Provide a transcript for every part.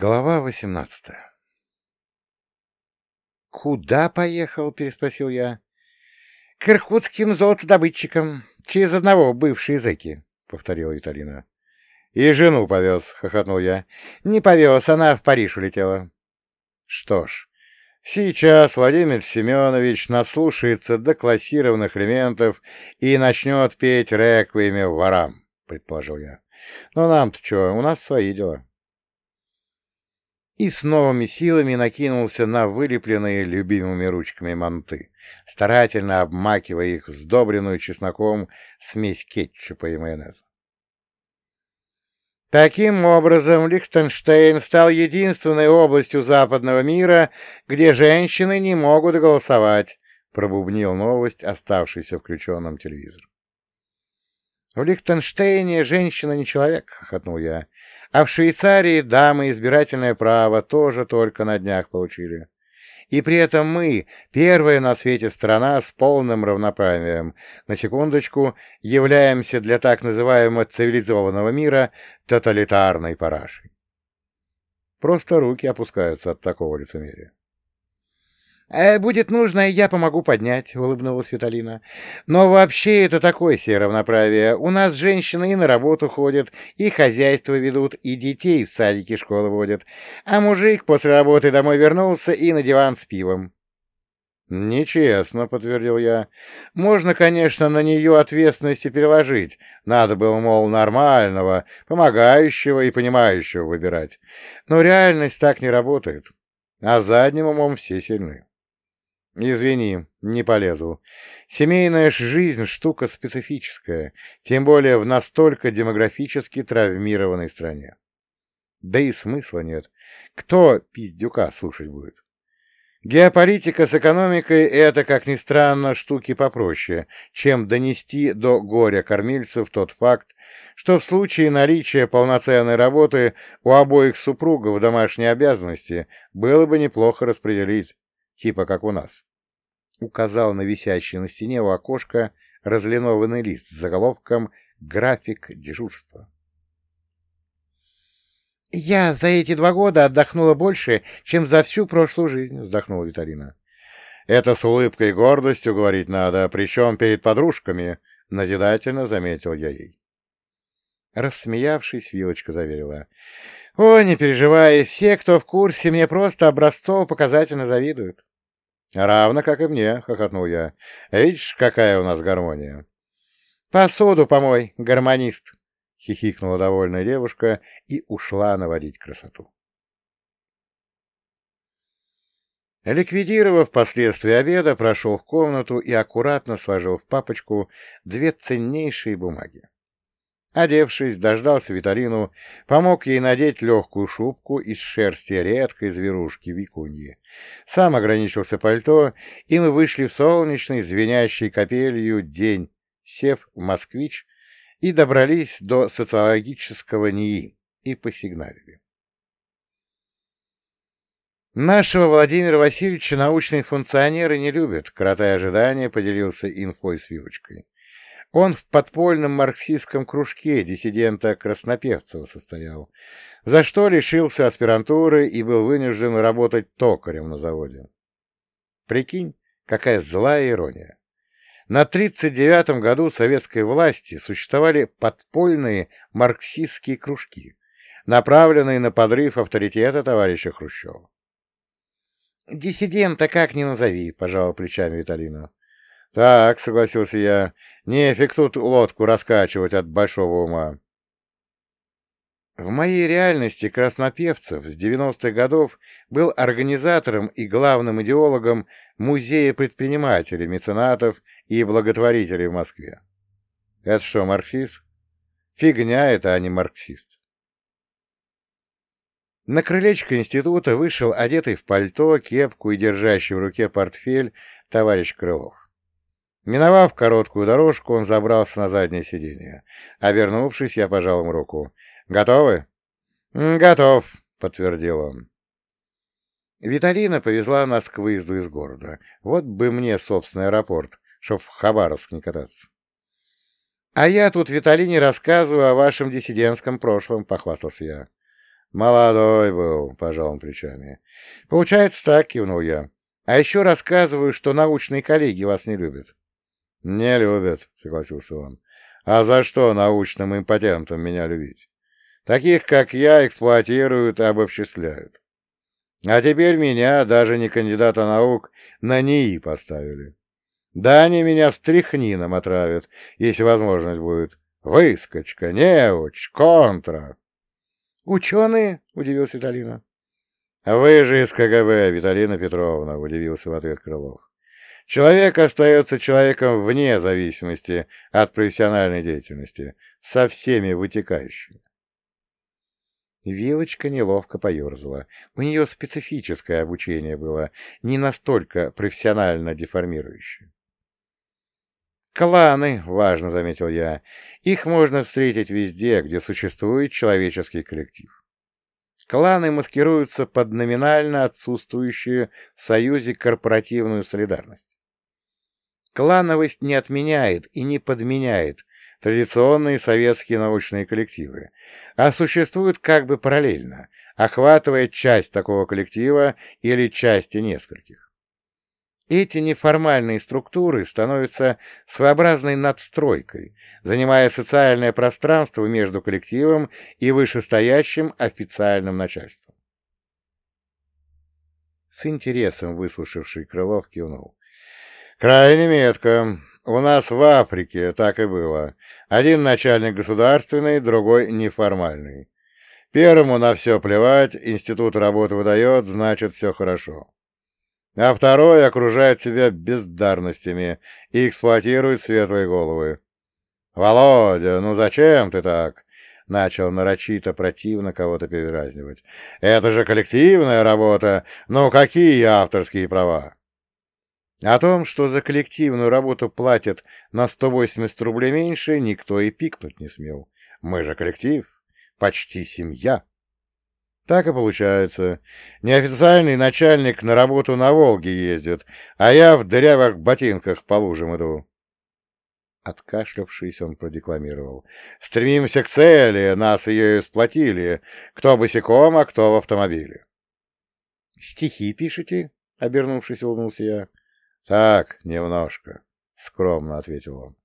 Глава восемнадцатая «Куда поехал?» — переспросил я. «К иркутским золотодобытчикам. Через одного бывшие зэки», — повторила Виталина. «И жену повез», — хохотнул я. «Не повез, она в Париж улетела». «Что ж, сейчас Владимир Семенович наслушается до классированных элементов и начнет петь реквиеме ворам», — предположил я. «Но нам-то что, у нас свои дела» и с новыми силами накинулся на вылепленные любимыми ручками манты, старательно обмакивая их в сдобренную чесноком смесь кетчупа и майонеза. Таким образом, Лихтенштейн стал единственной областью западного мира, где женщины не могут голосовать, пробубнил новость, оставшийся включенным телевизор. В Лихтенштейне женщина не человек, хохотнул я. А в Швейцарии дамы избирательное право тоже только на днях получили. И при этом мы, первая на свете страна с полным равноправием, на секундочку, являемся для так называемого цивилизованного мира тоталитарной парашей. Просто руки опускаются от такого лицемерия. «Э, «Будет нужно, я помогу поднять», — улыбнулась Виталина. «Но вообще это такое себе равноправие. У нас женщины и на работу ходят, и хозяйство ведут, и детей в садики школы водят. А мужик после работы домой вернулся и на диван с пивом». «Нечестно», — подтвердил я. «Можно, конечно, на нее ответственности переложить. Надо было, мол, нормального, помогающего и понимающего выбирать. Но реальность так не работает. А задним умом все сильны». Извини, не полезу. Семейная жизнь — штука специфическая, тем более в настолько демографически травмированной стране. Да и смысла нет. Кто пиздюка слушать будет? Геополитика с экономикой — это, как ни странно, штуки попроще, чем донести до горя кормильцев тот факт, что в случае наличия полноценной работы у обоих супругов домашней обязанности было бы неплохо распределить типа как у нас. Указал на висящий на стене у окошка разлинованный лист с заголовком «График дежурства». «Я за эти два года отдохнула больше, чем за всю прошлую жизнь», — вздохнула Виталина. «Это с улыбкой и гордостью говорить надо, причем перед подружками», — назидательно заметил я ей. Рассмеявшись, Вилочка заверила. «О, не переживай, все, кто в курсе, мне просто образцово-показательно завидуют». «Равно, как и мне», — хохотнул я. «Видишь, какая у нас гармония?» «Посуду помой, гармонист», — хихикнула довольная девушка и ушла наводить красоту. Ликвидировав последствия обеда, прошел в комнату и аккуратно сложил в папочку две ценнейшие бумаги. Одевшись, дождался Виталину, помог ей надеть легкую шубку из шерсти редкой зверушки викуньи. Сам ограничился пальто, и мы вышли в солнечный, звенящий капелью день, сев в «Москвич», и добрались до социологического НИИ и посигналили. Нашего Владимира Васильевича научные функционеры не любят, коротая ожидания, поделился инфой с Вилочкой. Он в подпольном марксистском кружке диссидента Краснопевцева состоял, за что лишился аспирантуры и был вынужден работать токарем на заводе. Прикинь, какая злая ирония. На 39-м году советской власти существовали подпольные марксистские кружки, направленные на подрыв авторитета товарища Хрущева. «Диссидента как ни назови», — пожал плечами Виталина. «Так», — согласился я, — «нефиг тут лодку раскачивать от большого ума». В моей реальности Краснопевцев с 90-х годов был организатором и главным идеологом Музея предпринимателей, меценатов и благотворителей в Москве. Это что, марксист? Фигня это, а не марксист. На крылечко института вышел одетый в пальто, кепку и держащий в руке портфель товарищ Крылов. Миновав короткую дорожку, он забрался на заднее сиденье. Обернувшись, я пожал ему руку. «Готовы?» «Готов», — подтвердил он. Виталина повезла нас к выезду из города. Вот бы мне собственный аэропорт, чтоб в Хабаровск не кататься. — А я тут Виталине рассказываю о вашем диссидентском прошлом, — похвастался я. Молодой был, пожал он плечами. Получается так, кивнул я. А еще рассказываю, что научные коллеги вас не любят. Не любят, согласился он. А за что научным импотентам меня любить? Таких, как я, эксплуатируют и обобществляют. А теперь меня, даже не кандидата наук, на НИИ поставили. Да они меня стряхнином отравят, если возможность будет. Выскочка, неуч, контра. «Ученые?» — удивился Виталина. «Вы же из КГБ, Виталина Петровна», — удивился в ответ Крылов. «Человек остается человеком вне зависимости от профессиональной деятельности, со всеми вытекающими». Вилочка неловко поерзала. У нее специфическое обучение было, не настолько профессионально деформирующее. «Кланы», — важно заметил я, — «их можно встретить везде, где существует человеческий коллектив. Кланы маскируются под номинально отсутствующую в Союзе корпоративную солидарность. Клановость не отменяет и не подменяет традиционные советские научные коллективы, а существует как бы параллельно, охватывая часть такого коллектива или части нескольких. Эти неформальные структуры становятся своеобразной надстройкой, занимая социальное пространство между коллективом и вышестоящим официальным начальством. С интересом выслушавший Крылов кивнул. «Крайне метко. У нас в Африке так и было. Один начальник государственный, другой неформальный. Первому на все плевать, институт работы выдает, значит, все хорошо а второй окружает себя бездарностями и эксплуатирует светлые головы. «Володя, ну зачем ты так?» — начал нарочито противно кого-то передразнивать. «Это же коллективная работа, ну какие авторские права?» О том, что за коллективную работу платят на 180 рублей меньше, никто и пикнуть не смел. Мы же коллектив, почти семья. Так и получается. Неофициальный начальник на работу на Волге ездит, а я в дырявых ботинках по лужам иду. Откашлявшись, он продекламировал. «Стремимся к цели, нас ее сплотили. Кто босиком, а кто в автомобиле». «Стихи пишете?» — обернувшись, улыбнулся я. «Так, немножко», — скромно ответил он.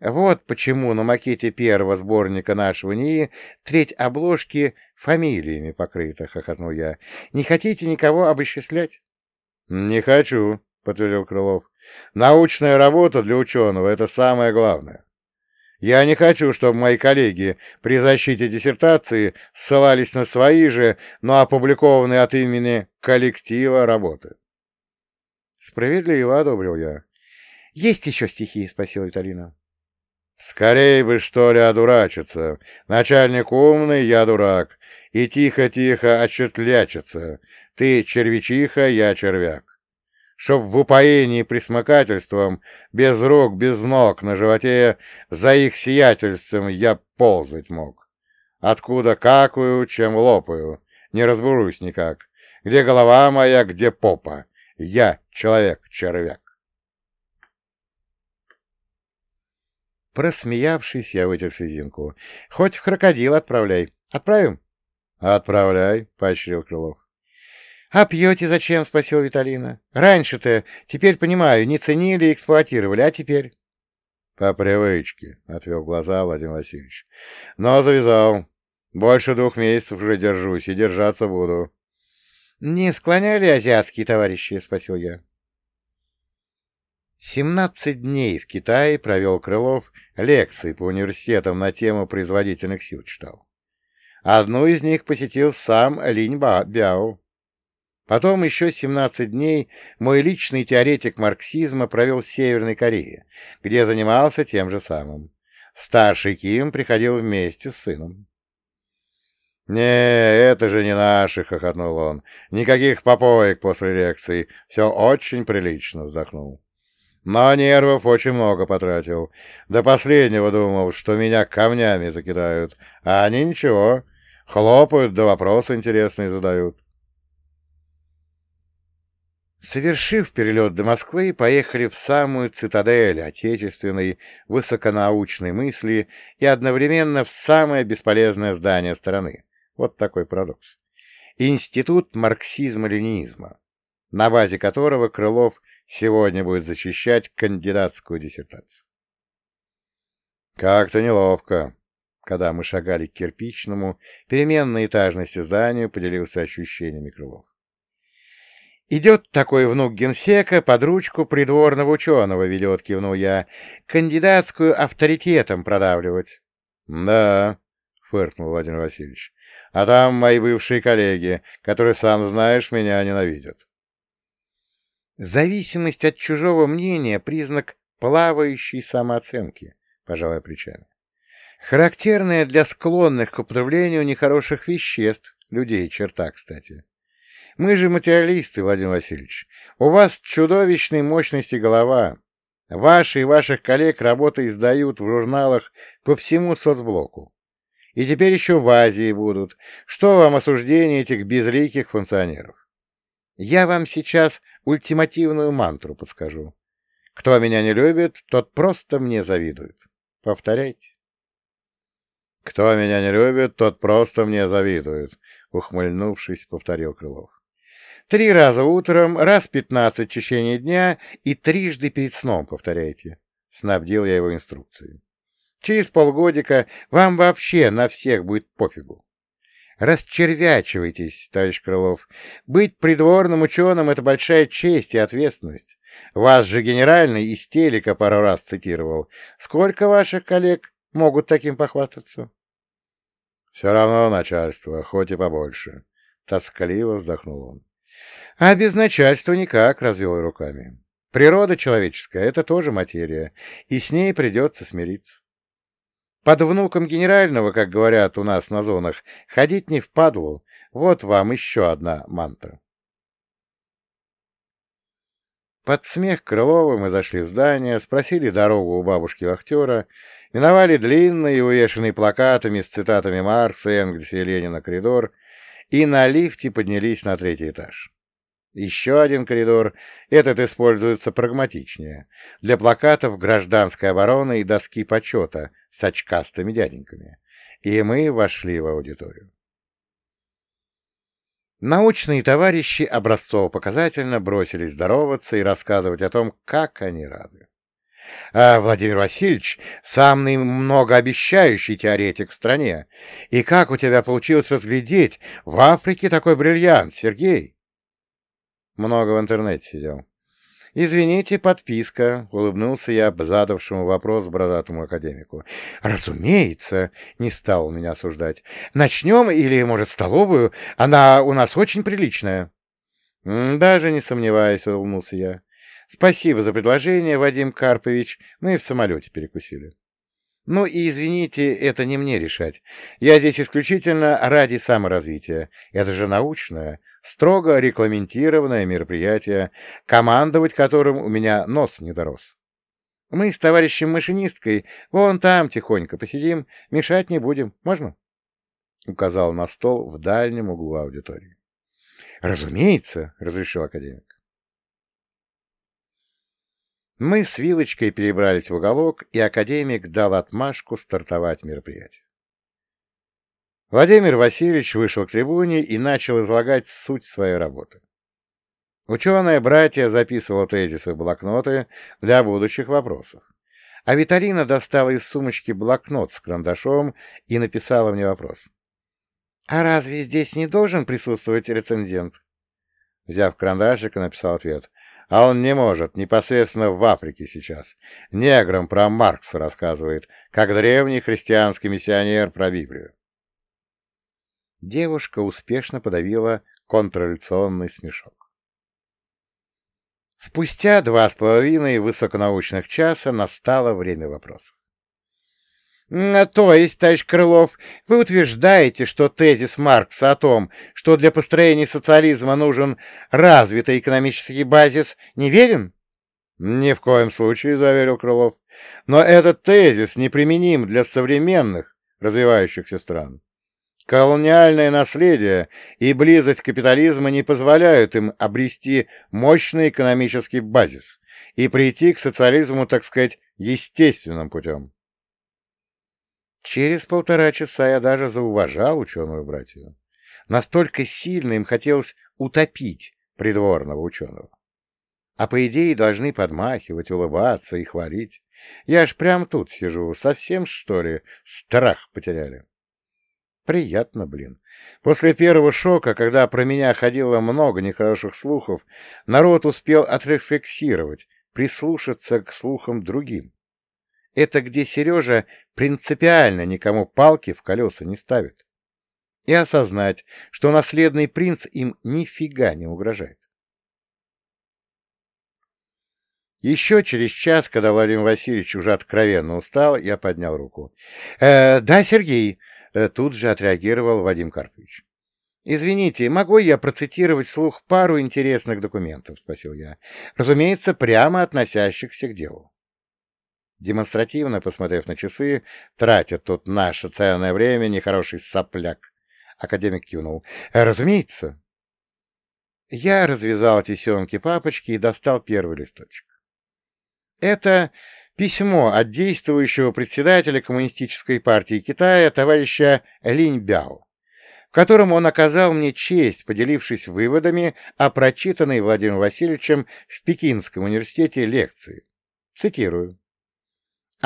Вот почему на макете первого сборника нашего НИИ треть обложки фамилиями покрыта, — хохотнул я. — Не хотите никого обосчислять? — Не хочу, — подтвердил Крылов. — Научная работа для ученого — это самое главное. Я не хочу, чтобы мои коллеги при защите диссертации ссылались на свои же, но опубликованные от имени коллектива работы. Справедливо одобрил я. — Есть еще стихи? — спросила Виталина. «Скорей бы, что ли, одурачиться. Начальник умный, я дурак. И тихо-тихо отчетлячиться. Ты червячиха, я червяк. Чтоб в упоении присмыкательством, без рук, без ног на животе, за их сиятельством я ползать мог. Откуда какую, чем лопаю, не разберусь никак. Где голова моя, где попа. Я человек-червяк. Просмеявшись, я вытер слезинку. — Хоть в крокодил отправляй. Отправим? — Отправляй, — поощрил Крылов. — А пьете зачем? — спросил Виталина. — Раньше-то, теперь понимаю, не ценили и эксплуатировали, а теперь? — По привычке, — отвел глаза Владимир Васильевич. — Но завязал. Больше двух месяцев уже держусь и держаться буду. — Не склоняли азиатские товарищи? — спросил я. Семнадцать дней в Китае провел Крылов, лекции по университетам на тему производительных сил читал. Одну из них посетил сам Линь Бяо. Потом еще 17 дней мой личный теоретик марксизма провел в Северной Корее, где занимался тем же самым. Старший Ким приходил вместе с сыном. «Не, это же не наши», — хохотнул он. «Никаких попоек после лекции. Все очень прилично», — вздохнул. Но нервов очень много потратил. До последнего думал, что меня камнями закидают. А они ничего. Хлопают, да вопросы интересные задают. Совершив перелет до Москвы, поехали в самую цитадель отечественной высоконаучной мысли и одновременно в самое бесполезное здание страны Вот такой парадокс. Институт марксизма-ленинизма, на базе которого Крылов сегодня будет защищать кандидатскую диссертацию. Как-то неловко. Когда мы шагали к кирпичному, переменной этажности зданию, поделился ощущениями Крылов. «Идет такой внук генсека под ручку придворного ученого, ведет, кивнул я, кандидатскую авторитетом продавливать». «Да», — фыркнул Владимир Васильевич, — «а там мои бывшие коллеги, которые, сам знаешь, меня ненавидят». «Зависимость от чужого мнения — признак плавающей самооценки», — пожалуй, плечами. «Характерная для склонных к употреблению нехороших веществ, людей черта, кстати. Мы же материалисты, Владимир Васильевич. У вас чудовищной мощности голова. Ваши и ваших коллег работы издают в журналах по всему соцблоку. И теперь еще в Азии будут. Что вам осуждение этих безликих функционеров? Я вам сейчас ультимативную мантру подскажу. Кто меня не любит, тот просто мне завидует. Повторяйте. Кто меня не любит, тот просто мне завидует, ухмыльнувшись, повторил Крылов. Три раза утром, раз пятнадцать в течение дня и трижды перед сном повторяйте. Снабдил я его инструкцией. Через полгодика вам вообще на всех будет пофигу. Расчервячивайтесь, товарищ Крылов. Быть придворным ученым — это большая честь и ответственность. Вас же генеральный из телека пару раз цитировал. Сколько ваших коллег могут таким похвастаться? Все равно начальство, хоть и побольше. Тоскливо вздохнул он. А без начальства никак, развел руками. Природа человеческая — это тоже материя, и с ней придется смириться. Под внуком генерального, как говорят у нас на зонах, ходить не впадлу. Вот вам еще одна мантра. Под смех Крылова мы зашли в здание, спросили дорогу у бабушки-вахтера, миновали длинный и увешанный плакатами с цитатами Маркса, Энгельса и Ленина коридор и на лифте поднялись на третий этаж. Еще один коридор. Этот используется прагматичнее. Для плакатов гражданской обороны и доски почета с очкастыми дяденьками. И мы вошли в аудиторию. Научные товарищи образцово-показательно бросились здороваться и рассказывать о том, как они рады. А Владимир Васильевич — самый многообещающий теоретик в стране. И как у тебя получилось разглядеть в Африке такой бриллиант, Сергей? Много в интернете сидел. «Извините, подписка», — улыбнулся я задавшему вопрос бородатому академику. «Разумеется», — не стал меня осуждать. «Начнем или, может, столовую? Она у нас очень приличная». «Даже не сомневаюсь», — улыбнулся я. «Спасибо за предложение, Вадим Карпович. Мы в самолете перекусили». Ну и извините, это не мне решать. Я здесь исключительно ради саморазвития. Это же научное, строго регламентированное мероприятие, командовать которым у меня нос не дорос. Мы с товарищем машинисткой вон там тихонько посидим, мешать не будем. Можно? Указал на стол в дальнем углу аудитории. Разумеется, разрешил академик. Мы с Вилочкой перебрались в уголок, и академик дал отмашку стартовать мероприятие. Владимир Васильевич вышел к трибуне и начал излагать суть своей работы. Ученые-братья записывала тезисы в блокноты для будущих вопросов. А Виталина достала из сумочки блокнот с карандашом и написала мне вопрос. «А разве здесь не должен присутствовать рецензент?» Взяв карандашик, написал ответ. А он не может, непосредственно в Африке сейчас. Неграм про Маркса рассказывает, как древний христианский миссионер про Библию. Девушка успешно подавила контрреволюционный смешок. Спустя два с половиной высоконаучных часа настало время вопросов. То есть, товарищ Крылов, вы утверждаете, что тезис Маркса о том, что для построения социализма нужен развитый экономический базис, неверен? Ни в коем случае, заверил Крылов. Но этот тезис неприменим для современных развивающихся стран. Колониальное наследие и близость капитализма не позволяют им обрести мощный экономический базис и прийти к социализму, так сказать, естественным путем. Через полтора часа я даже зауважал ученую братью. Настолько сильно им хотелось утопить придворного ученого. А по идее должны подмахивать, улыбаться и хвалить. Я ж прям тут сижу, совсем, что ли, страх потеряли. Приятно, блин. После первого шока, когда про меня ходило много нехороших слухов, народ успел отрефлексировать, прислушаться к слухам другим. Это где Сережа принципиально никому палки в колеса не ставит. И осознать, что наследный принц им нифига не угрожает. Еще через час, когда Владимир Васильевич уже откровенно устал, я поднял руку. «Э, «Да, Сергей!» э, — тут же отреагировал Вадим Карпович. «Извините, могу я процитировать слух пару интересных документов?» — спросил я. «Разумеется, прямо относящихся к делу». Демонстративно посмотрев на часы, тратя тут наше ценное время, нехороший сопляк. Академик кивнул. «Разумеется». Я развязал тесемки папочки и достал первый листочек. Это письмо от действующего председателя Коммунистической партии Китая товарища Линь Бяо, в котором он оказал мне честь, поделившись выводами о прочитанной Владимиром Васильевичем в Пекинском университете лекции. Цитирую.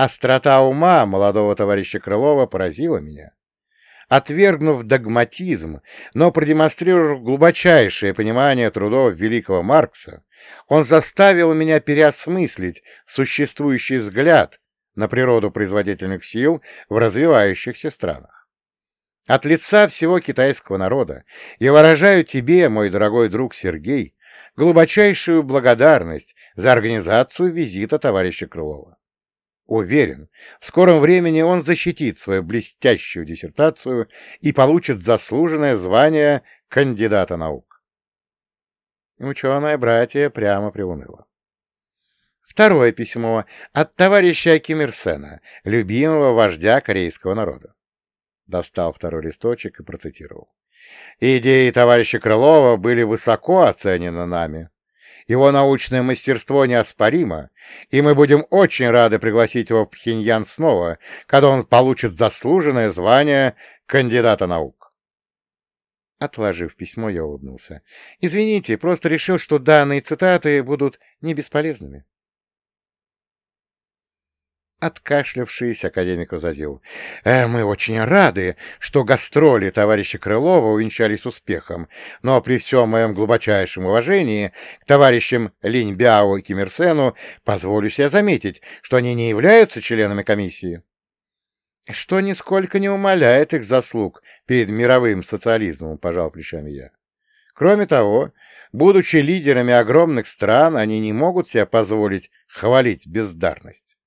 «Острота ума молодого товарища Крылова поразила меня отвергнув догматизм, но продемонстрировав глубочайшее понимание трудов великого Маркса, он заставил меня переосмыслить существующий взгляд на природу производительных сил в развивающихся странах. От лица всего китайского народа я выражаю тебе, мой дорогой друг Сергей, глубочайшую благодарность за организацию визита товарища Крылова. Уверен, в скором времени он защитит свою блестящую диссертацию и получит заслуженное звание кандидата наук. Ученое братья прямо приуныло. Второе письмо от товарища Ким Ир Сена, любимого вождя корейского народа. Достал второй листочек и процитировал. «Идеи товарища Крылова были высоко оценены нами. Его научное мастерство неоспоримо, и мы будем очень рады пригласить его в Пхеньян снова, когда он получит заслуженное звание кандидата наук. Отложив письмо, я улыбнулся. «Извините, просто решил, что данные цитаты будут не бесполезными». Откашлявшись, академик возразил. «Э, «Мы очень рады, что гастроли товарища Крылова увенчались успехом, но при всем моем глубочайшем уважении к товарищам Линьбяо и Кимирсену позволю себе заметить, что они не являются членами комиссии» что нисколько не умаляет их заслуг перед мировым социализмом, пожал плечами я. Кроме того, будучи лидерами огромных стран, они не могут себе позволить хвалить бездарность.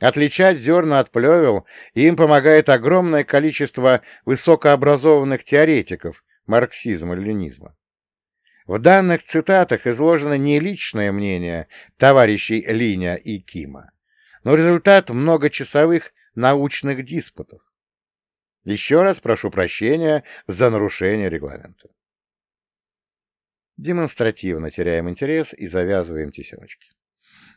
Отличать зерна от плевел им помогает огромное количество высокообразованных теоретиков марксизма-ленинизма. В данных цитатах изложено не личное мнение товарищей Линя и Кима, но результат многочасовых научных диспутов. Еще раз прошу прощения за нарушение регламента. Демонстративно теряем интерес и завязываем тесемочки.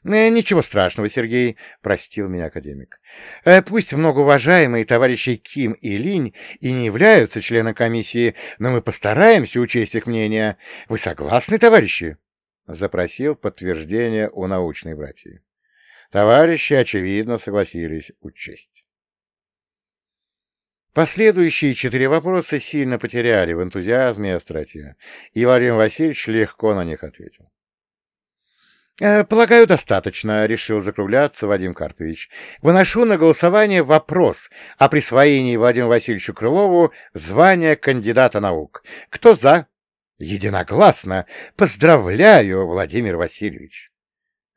Э, «Ничего страшного, Сергей», — простил меня академик. Э, «Пусть многоуважаемые товарищи Ким и Линь и не являются членами комиссии, но мы постараемся учесть их мнение. Вы согласны, товарищи?» — запросил подтверждение у научной братьи. Товарищи, очевидно, согласились учесть. Последующие четыре вопроса сильно потеряли в энтузиазме и остроте, и Владимир Васильевич легко на них ответил. Э, «Полагаю, достаточно», — решил закругляться Вадим Карпович. «Выношу на голосование вопрос о присвоении Владимиру Васильевичу Крылову звания кандидата наук. Кто за?» «Единогласно! Поздравляю, Владимир Васильевич!»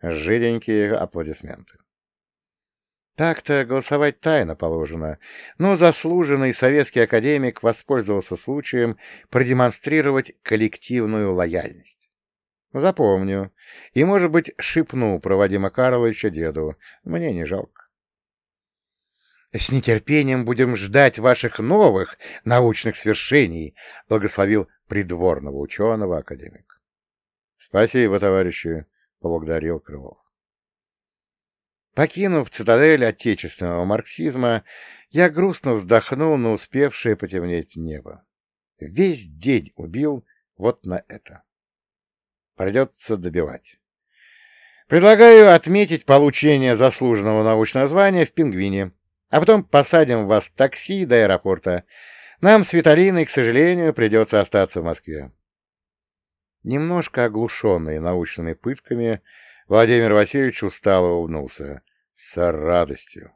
Жиденькие аплодисменты. Так-то голосовать тайно положено, но заслуженный советский академик воспользовался случаем продемонстрировать коллективную лояльность. Запомню. И, может быть, шепну про Вадима Карловича деду. Мне не жалко. «С нетерпением будем ждать ваших новых научных свершений», — благословил придворного ученого академик. «Спасибо, товарищи», — поблагодарил Крылов. Покинув цитадель отечественного марксизма, я грустно вздохнул на успевшее потемнеть небо. Весь день убил вот на это. Придется добивать. Предлагаю отметить получение заслуженного научного звания в «Пингвине», а потом посадим вас в такси до аэропорта. Нам с Виталиной, к сожалению, придется остаться в Москве. Немножко оглушенный научными пытками, Владимир Васильевич устало улыбнулся. С радостью.